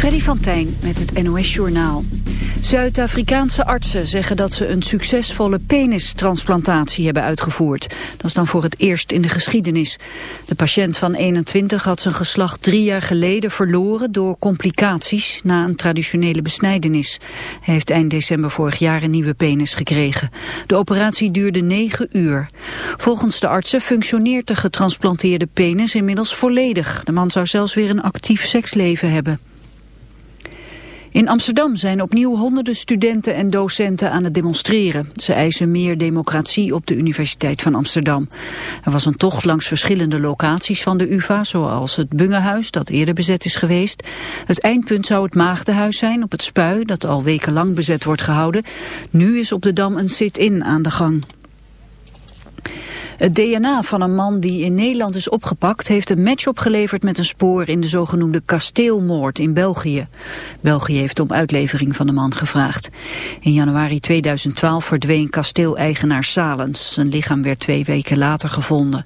Freddy van Tijn met het NOS-journaal. Zuid-Afrikaanse artsen zeggen dat ze een succesvolle penistransplantatie hebben uitgevoerd. Dat is dan voor het eerst in de geschiedenis. De patiënt van 21 had zijn geslacht drie jaar geleden verloren door complicaties na een traditionele besnijdenis. Hij heeft eind december vorig jaar een nieuwe penis gekregen. De operatie duurde negen uur. Volgens de artsen functioneert de getransplanteerde penis inmiddels volledig. De man zou zelfs weer een actief seksleven hebben. In Amsterdam zijn opnieuw honderden studenten en docenten aan het demonstreren. Ze eisen meer democratie op de Universiteit van Amsterdam. Er was een tocht langs verschillende locaties van de UvA, zoals het Bungehuis, dat eerder bezet is geweest. Het eindpunt zou het Maagdenhuis zijn op het Spui, dat al wekenlang bezet wordt gehouden. Nu is op de Dam een sit-in aan de gang. Het DNA van een man die in Nederland is opgepakt... heeft een match opgeleverd met een spoor in de zogenoemde kasteelmoord in België. België heeft om uitlevering van de man gevraagd. In januari 2012 verdween kasteeleigenaar Salens. Zijn lichaam werd twee weken later gevonden.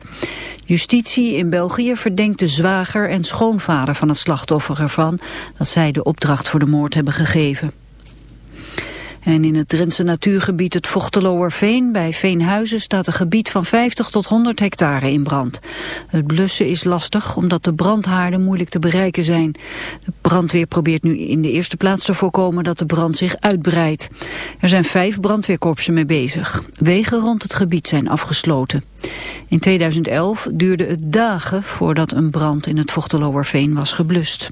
Justitie in België verdenkt de zwager en schoonvader van het slachtoffer ervan... dat zij de opdracht voor de moord hebben gegeven. En in het Drentse natuurgebied het Vochteloerveen bij Veenhuizen staat een gebied van 50 tot 100 hectare in brand. Het blussen is lastig omdat de brandhaarden moeilijk te bereiken zijn. De brandweer probeert nu in de eerste plaats te voorkomen dat de brand zich uitbreidt. Er zijn vijf brandweerkorpsen mee bezig. Wegen rond het gebied zijn afgesloten. In 2011 duurde het dagen voordat een brand in het Vochteloerveen was geblust.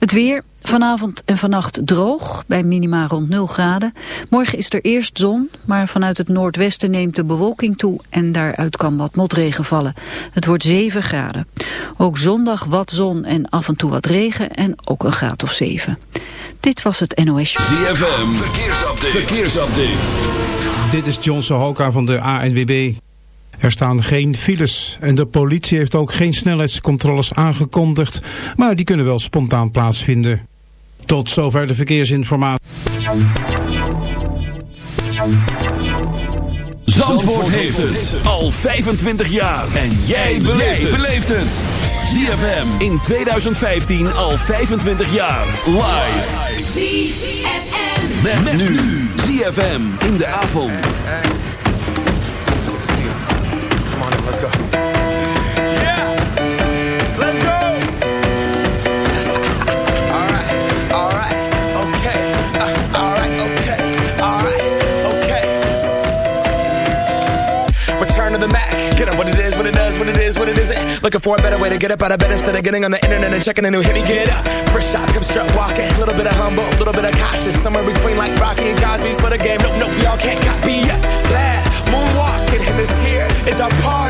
Het weer, vanavond en vannacht droog, bij minima rond 0 graden. Morgen is er eerst zon, maar vanuit het noordwesten neemt de bewolking toe en daaruit kan wat motregen vallen. Het wordt 7 graden. Ook zondag wat zon en af en toe wat regen en ook een graad of 7. Dit was het NOS ZFM, verkeersupdate. verkeersupdate. Dit is John Sohoka van de ANWB. Er staan geen files en de politie heeft ook geen snelheidscontroles aangekondigd, maar die kunnen wel spontaan plaatsvinden. Tot zover de verkeersinformatie. Zandvoort heeft het al 25 jaar en jij beleeft het. ZFM in 2015 al 25 jaar live. ZFM met nu ZFM in de avond. Let's go. Yeah. Let's go. all right. All right. Okay. Uh, all right. Okay. All right. Okay. Return to the Mac. Get up what it is, what it does, what it is, what it isn't. Looking for a better way to get up out of bed instead of getting on the internet and checking a new hit. Me get up. First shot, come strut walking. A little bit of humble, a little bit of cautious. Somewhere between like Rocky and Cosby's for the game. Nope, nope, y'all can't copy yet. Glad moonwalking, and this here is our party.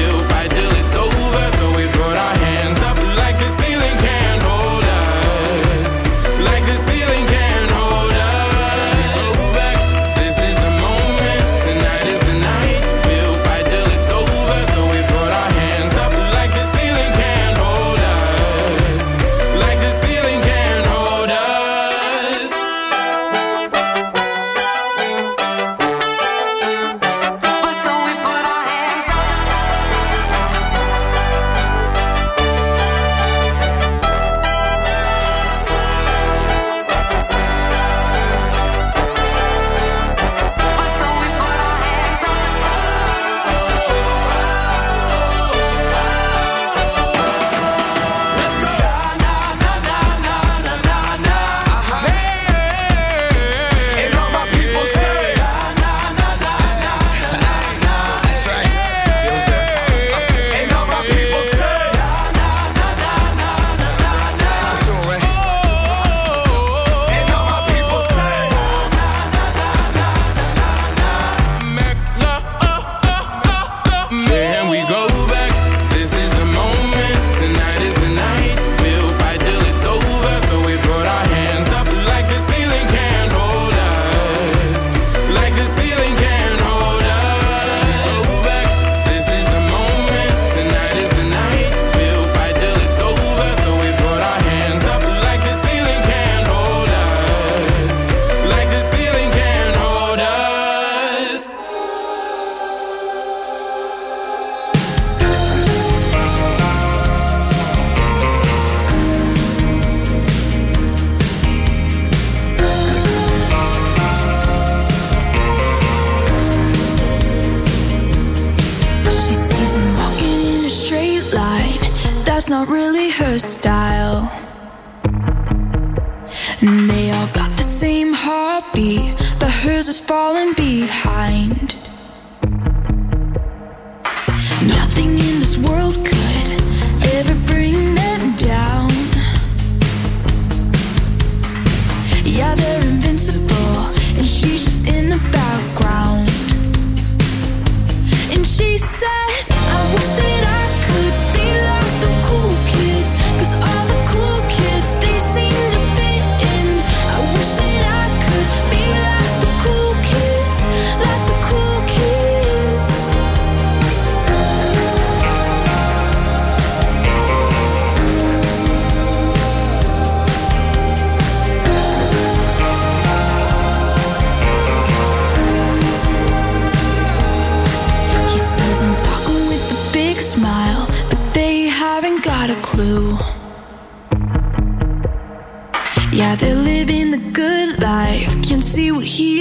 Yeah, they're invincible, and she's just in the background. And she says.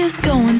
is going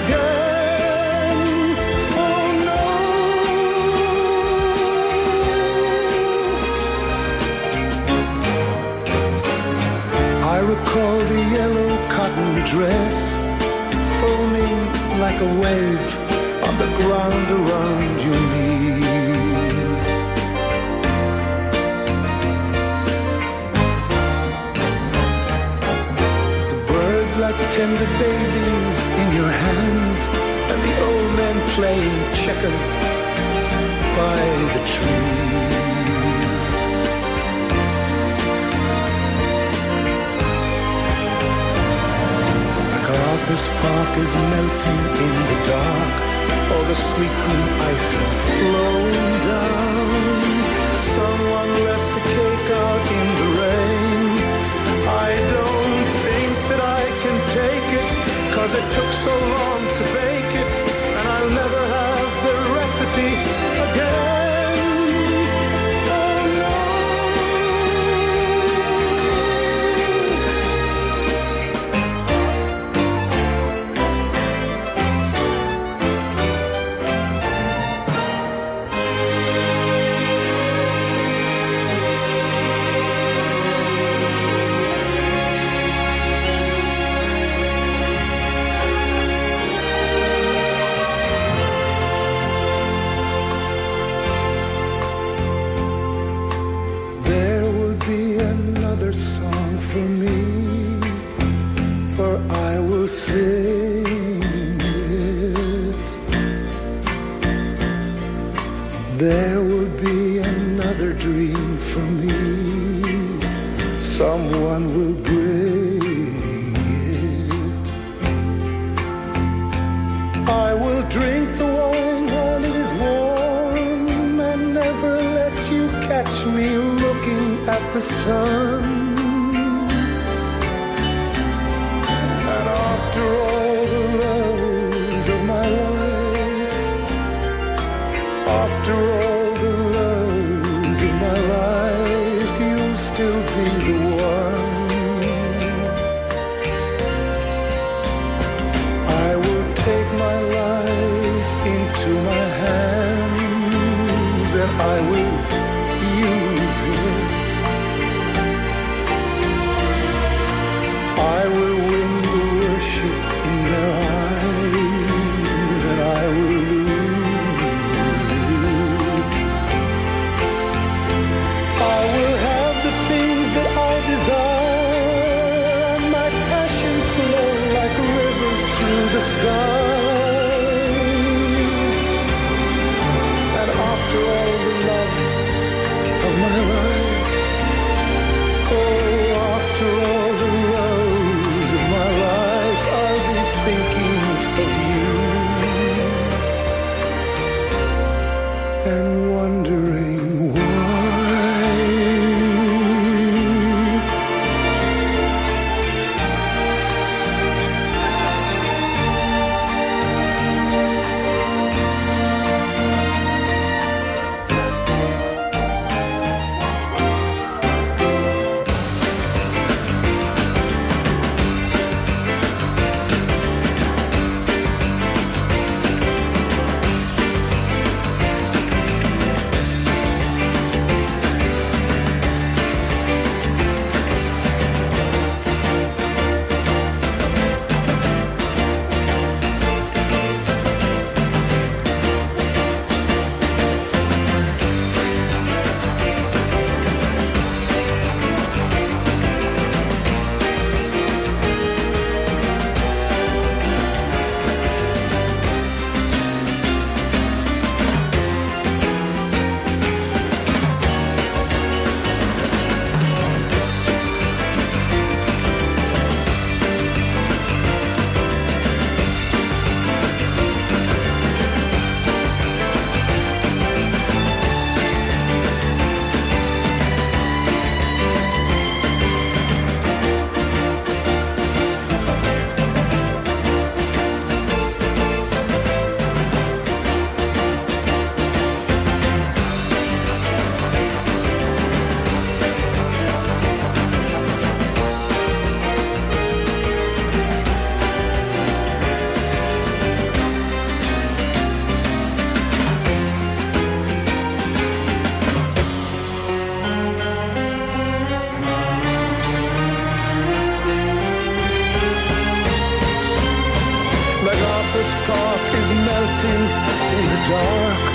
Oh recall the yellow cotton dress foaming like a wave on the ground around your knees. The birds like tender babies your hands, and the old men playing checkers by the trees. MacArthur's Park is melting in the dark. All the sweet green icing flowing down. Someone left the cause it took so long to bake dark.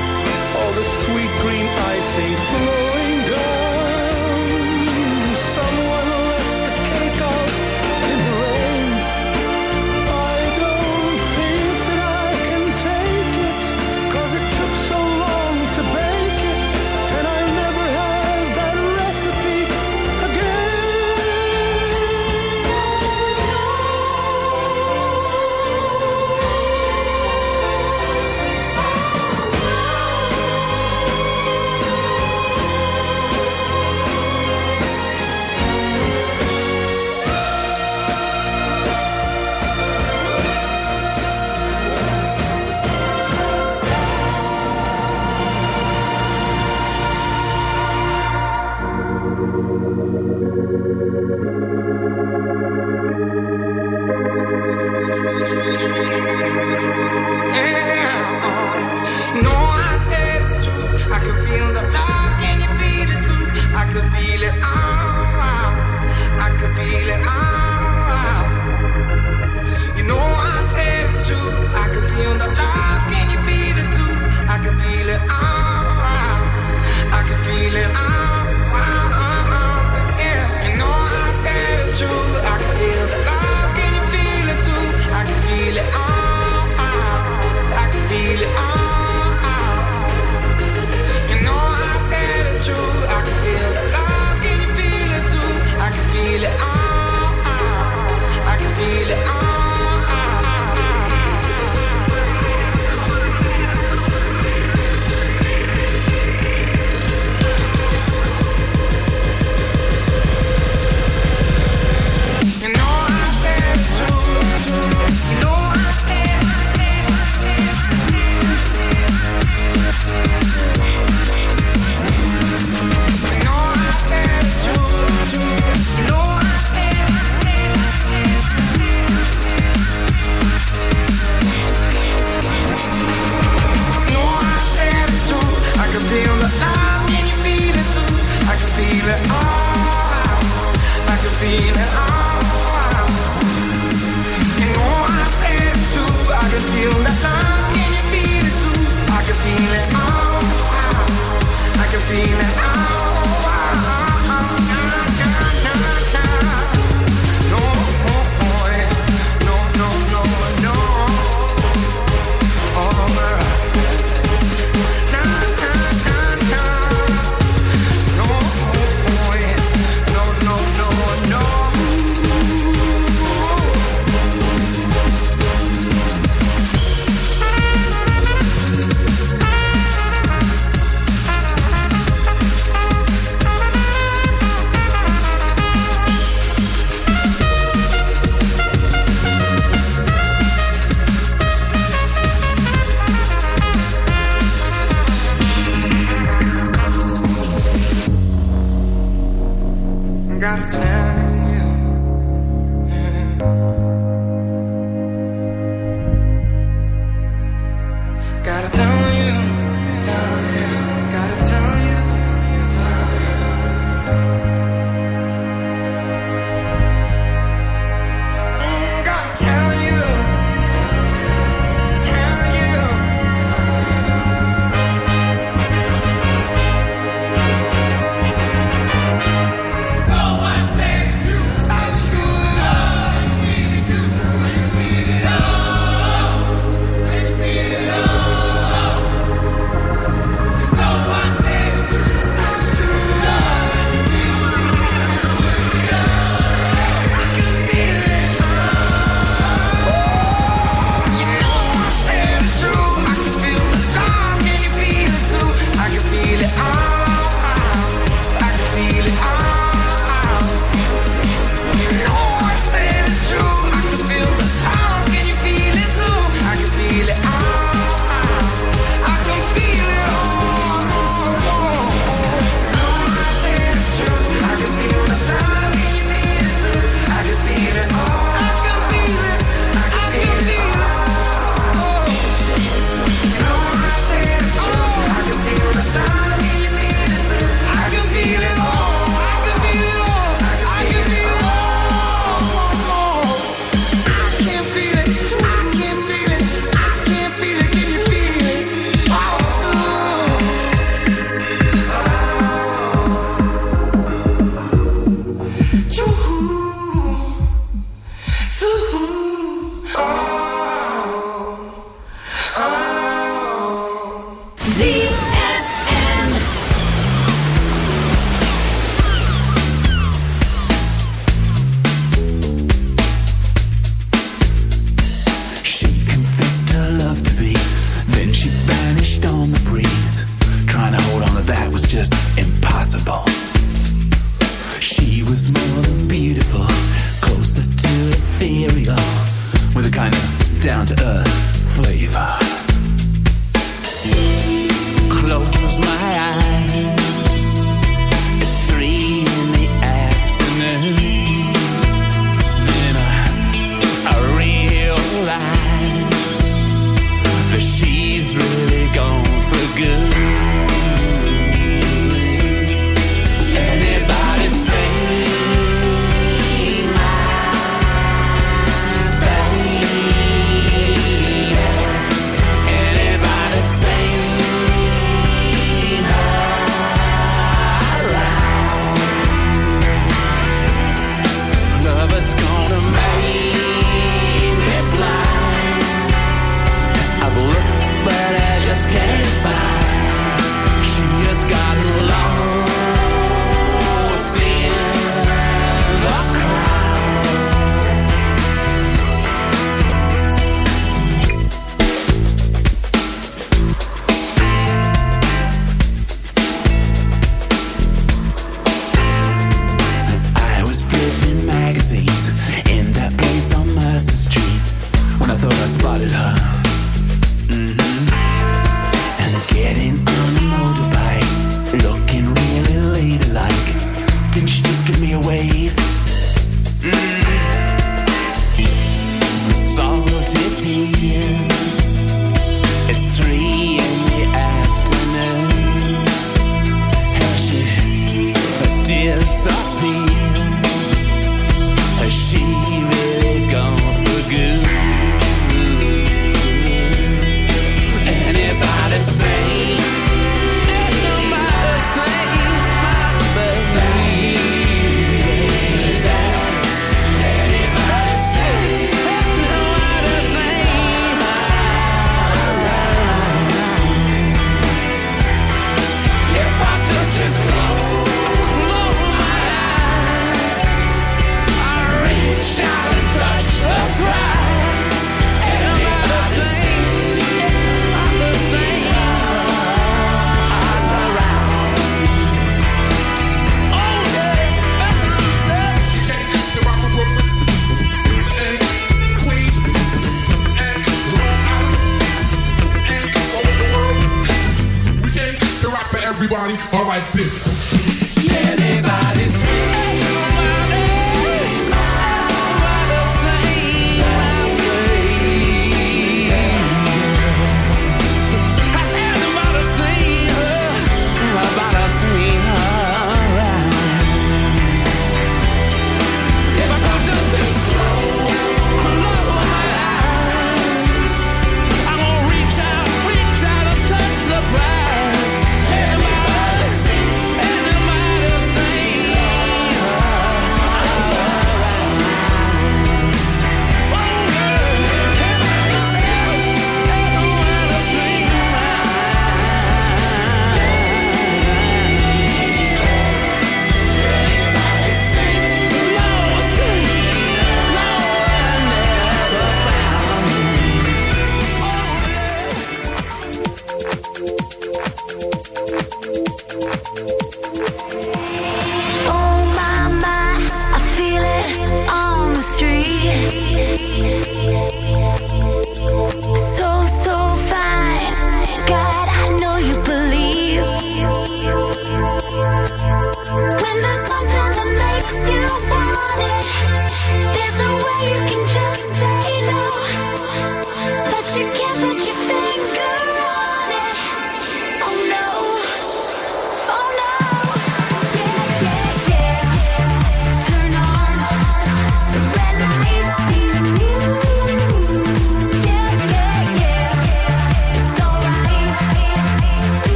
Disappeared?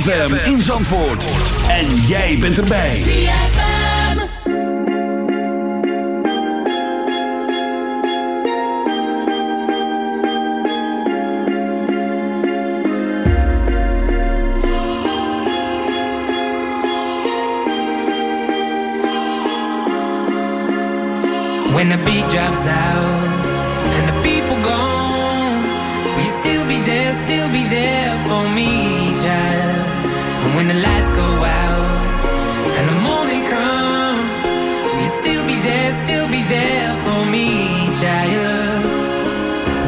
ZFM in Zandvoort. En jij bent erbij. ZFM. When the beat drops out.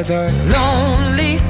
other lonely